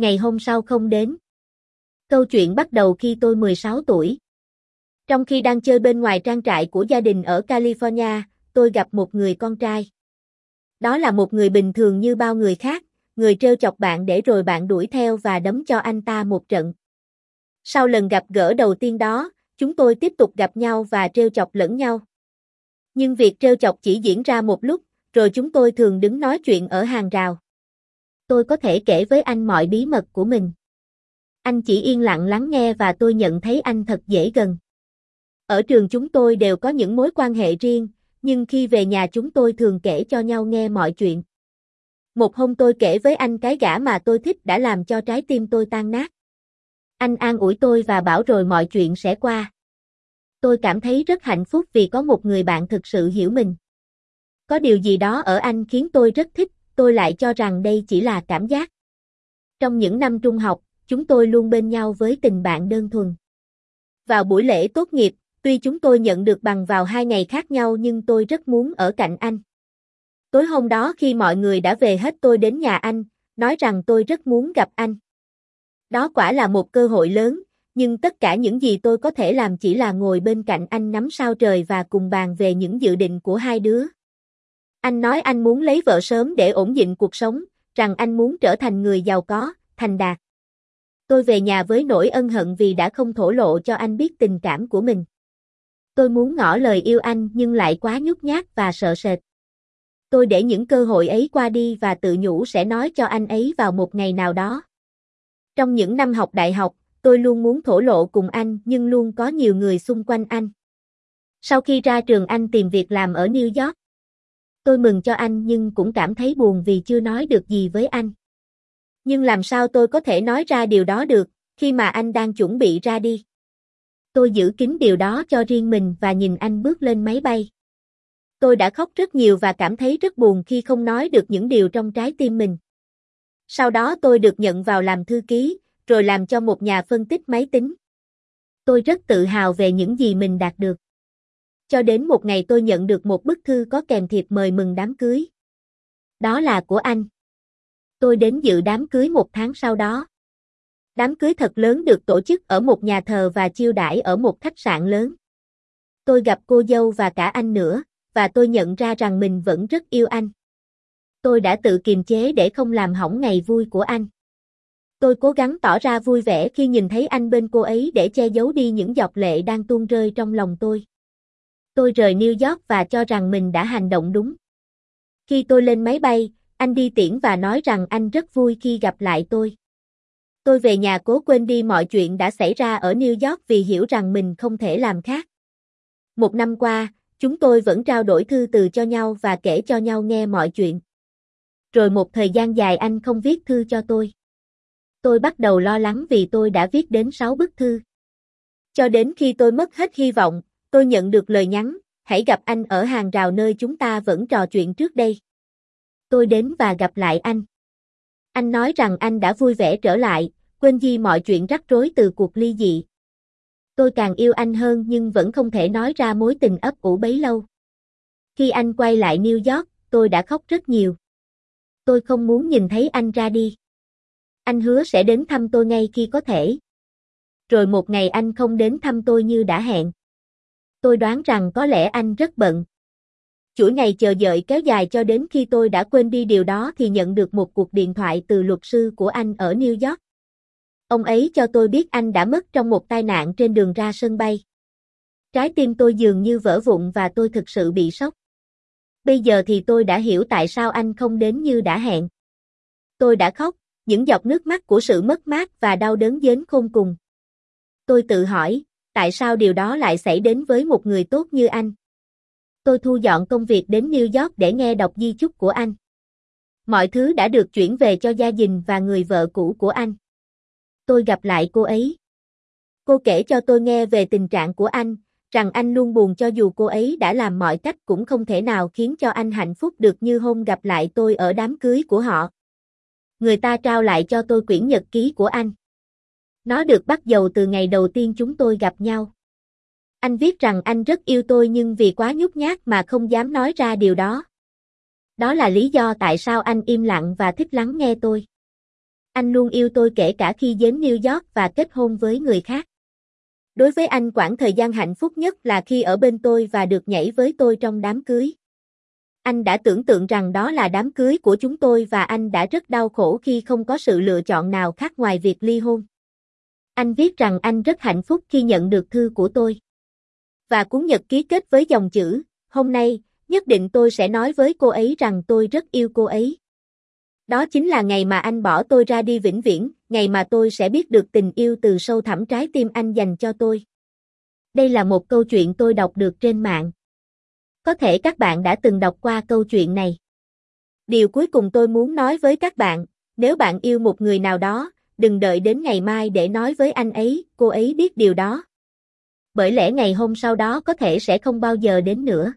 Ngày hôm sau không đến. Câu chuyện bắt đầu khi tôi 16 tuổi. Trong khi đang chơi bên ngoài trang trại của gia đình ở California, tôi gặp một người con trai. Đó là một người bình thường như bao người khác, người trêu chọc bạn để rồi bạn đuổi theo và đấm cho anh ta một trận. Sau lần gặp gỡ đầu tiên đó, chúng tôi tiếp tục gặp nhau và trêu chọc lẫn nhau. Nhưng việc trêu chọc chỉ diễn ra một lúc, rồi chúng tôi thường đứng nói chuyện ở hàng rào. Tôi có thể kể với anh mọi bí mật của mình. Anh chỉ yên lặng lắng nghe và tôi nhận thấy anh thật dễ gần. Ở trường chúng tôi đều có những mối quan hệ riêng, nhưng khi về nhà chúng tôi thường kể cho nhau nghe mọi chuyện. Một hôm tôi kể với anh cái gã mà tôi thích đã làm cho trái tim tôi tan nát. Anh an ủi tôi và bảo rồi mọi chuyện sẽ qua. Tôi cảm thấy rất hạnh phúc vì có một người bạn thực sự hiểu mình. Có điều gì đó ở anh khiến tôi rất thích, tôi lại cho rằng đây chỉ là cảm giác. Trong những năm trung học, chúng tôi luôn bên nhau với tình bạn đơn thuần. Vào buổi lễ tốt nghiệp, tuy chúng tôi nhận được bằng vào hai ngày khác nhau nhưng tôi rất muốn ở cạnh anh. Tối hôm đó khi mọi người đã về hết tôi đến nhà anh, nói rằng tôi rất muốn gặp anh. Đó quả là một cơ hội lớn, nhưng tất cả những gì tôi có thể làm chỉ là ngồi bên cạnh anh nắm sao trời và cùng bàn về những dự định của hai đứa. Anh nói anh muốn lấy vợ sớm để ổn định cuộc sống, rằng anh muốn trở thành người giàu có, thành đạt. Tôi về nhà với nỗi ân hận vì đã không thổ lộ cho anh biết tình cảm của mình. Tôi muốn ngỏ lời yêu anh nhưng lại quá nhút nhát và sợ sệt. Tôi để những cơ hội ấy qua đi và tự nhủ sẽ nói cho anh ấy vào một ngày nào đó. Trong những năm học đại học, tôi luôn muốn thổ lộ cùng anh nhưng luôn có nhiều người xung quanh anh. Sau khi ra trường anh tìm việc làm ở New York. Tôi mừng cho anh nhưng cũng cảm thấy buồn vì chưa nói được gì với anh. Nhưng làm sao tôi có thể nói ra điều đó được, khi mà anh đang chuẩn bị ra đi. Tôi giữ kín điều đó cho riêng mình và nhìn anh bước lên máy bay. Tôi đã khóc rất nhiều và cảm thấy rất buồn khi không nói được những điều trong trái tim mình. Sau đó tôi được nhận vào làm thư ký, rồi làm cho một nhà phân tích máy tính. Tôi rất tự hào về những gì mình đạt được. Cho đến một ngày tôi nhận được một bức thư có kèm thiệp mời mừng đám cưới. Đó là của anh. Tôi đến dự đám cưới một tháng sau đó. Đám cưới thật lớn được tổ chức ở một nhà thờ và chiêu đãi ở một khách sạn lớn. Tôi gặp cô dâu và cả anh nữa, và tôi nhận ra rằng mình vẫn rất yêu anh. Tôi đã tự kiềm chế để không làm hỏng ngày vui của anh. Tôi cố gắng tỏ ra vui vẻ khi nhìn thấy anh bên cô ấy để che giấu đi những giọt lệ đang tuôn rơi trong lòng tôi. Tôi rời New York và cho rằng mình đã hành động đúng. Khi tôi lên máy bay, anh đi tiễn và nói rằng anh rất vui khi gặp lại tôi. Tôi về nhà cố quên đi mọi chuyện đã xảy ra ở New York vì hiểu rằng mình không thể làm khác. Một năm qua, chúng tôi vẫn trao đổi thư từ cho nhau và kể cho nhau nghe mọi chuyện. Rồi một thời gian dài anh không viết thư cho tôi. Tôi bắt đầu lo lắng vì tôi đã viết đến 6 bức thư. Cho đến khi tôi mất hết hy vọng, tôi nhận được lời nhắn, hãy gặp anh ở hàng rào nơi chúng ta vẫn trò chuyện trước đây. Tôi đến và gặp lại anh. Anh nói rằng anh đã vui vẻ trở lại, quên đi mọi chuyện rắc rối từ cuộc ly dị. Tôi càng yêu anh hơn nhưng vẫn không thể nói ra mối tình ấp ủ bấy lâu. Khi anh quay lại New York, tôi đã khóc rất nhiều. Tôi không muốn nhìn thấy anh ra đi. Anh hứa sẽ đến thăm tôi ngay khi có thể. Rồi một ngày anh không đến thăm tôi như đã hẹn. Tôi đoán rằng có lẽ anh rất bận. Chuỗi ngày chờ đợi kéo dài cho đến khi tôi đã quên đi điều đó thì nhận được một cuộc điện thoại từ luật sư của anh ở New York. Ông ấy cho tôi biết anh đã mất trong một tai nạn trên đường ra sân bay. Trái tim tôi dường như vỡ vụn và tôi thực sự bị sốc. Bây giờ thì tôi đã hiểu tại sao anh không đến như đã hẹn. Tôi đã khóc, những giọt nước mắt của sự mất mát và đau đớn đến khôn cùng. Tôi tự hỏi, tại sao điều đó lại xảy đến với một người tốt như anh? Tôi thu dọn công việc đến New York để nghe đọc di chúc của anh. Mọi thứ đã được chuyển về cho gia đình và người vợ cũ của anh. Tôi gặp lại cô ấy. Cô kể cho tôi nghe về tình trạng của anh, rằng anh luôn buồn cho dù cô ấy đã làm mọi cách cũng không thể nào khiến cho anh hạnh phúc được như hôm gặp lại tôi ở đám cưới của họ. Người ta trao lại cho tôi quyển nhật ký của anh. Nó được bắt đầu từ ngày đầu tiên chúng tôi gặp nhau. Anh viết rằng anh rất yêu tôi nhưng vì quá nhút nhát mà không dám nói ra điều đó. Đó là lý do tại sao anh im lặng và thích lắng nghe tôi. Anh luôn yêu tôi kể cả khi đến New York và kết hôn với người khác. Đối với anh quãng thời gian hạnh phúc nhất là khi ở bên tôi và được nhảy với tôi trong đám cưới. Anh đã tưởng tượng rằng đó là đám cưới của chúng tôi và anh đã rất đau khổ khi không có sự lựa chọn nào khác ngoài việc ly hôn. Anh viết rằng anh rất hạnh phúc khi nhận được thư của tôi. Và cuốn nhật ký kết với dòng chữ, hôm nay, nhất định tôi sẽ nói với cô ấy rằng tôi rất yêu cô ấy. Đó chính là ngày mà anh bỏ tôi ra đi vĩnh viễn, ngày mà tôi sẽ biết được tình yêu từ sâu thẳm trái tim anh dành cho tôi. Đây là một câu chuyện tôi đọc được trên mạng. Có thể các bạn đã từng đọc qua câu chuyện này. Điều cuối cùng tôi muốn nói với các bạn, nếu bạn yêu một người nào đó, đừng đợi đến ngày mai để nói với anh ấy, cô ấy biết điều đó. Bởi lẽ ngày hôm sau đó có thể sẽ không bao giờ đến nữa.